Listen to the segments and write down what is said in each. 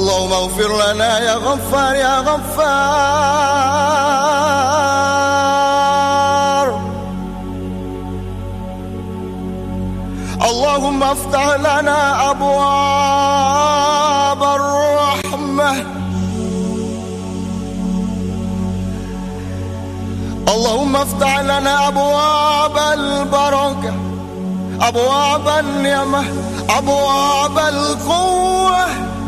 اللهم اغفر لنا يا غفار يا غفار. اللهم افتح لنا ابواب الرحمة. اللهم افتح لنا ابواب البركة ابواب النعمة ابواب القوة.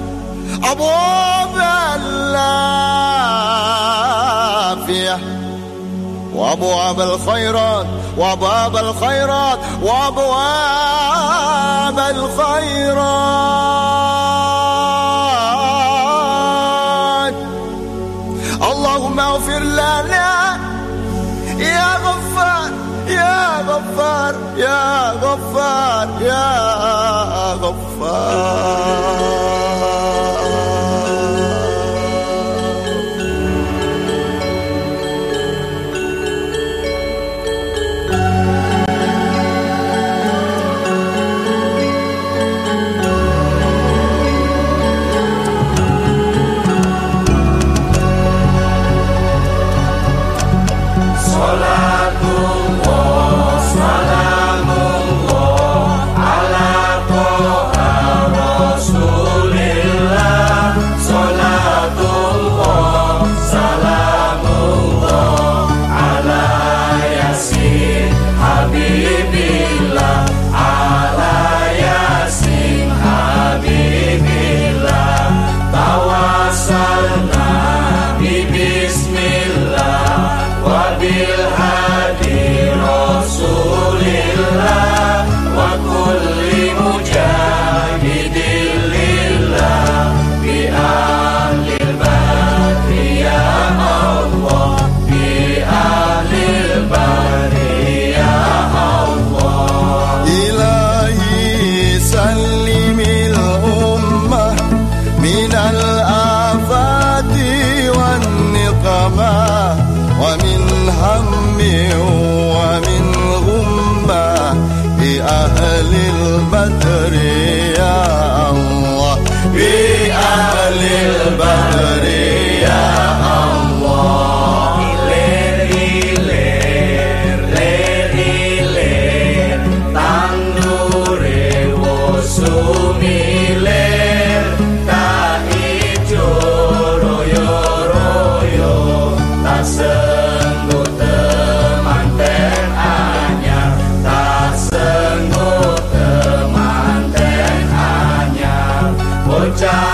أبواب العافية. وأبواب الخيرات وأبواب الخيرات وأبواب الخيرات. اللهم اغفر لنا. يا غفار يا غفار يا غفار يا غفار. But. Oh, John.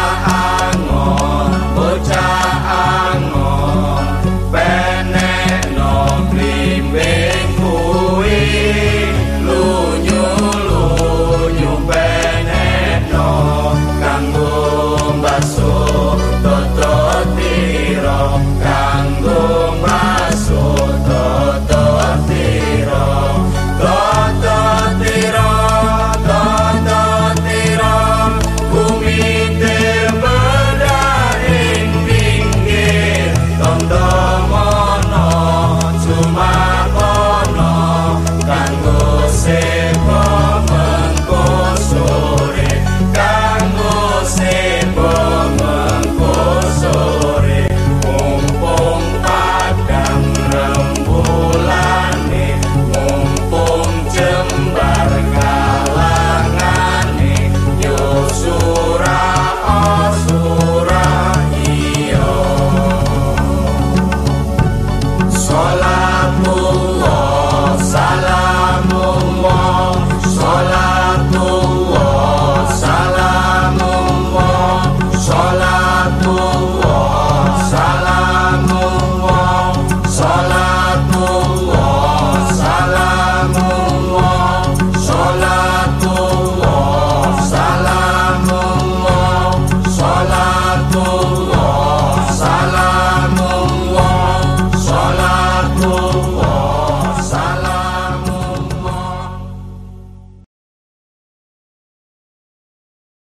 all I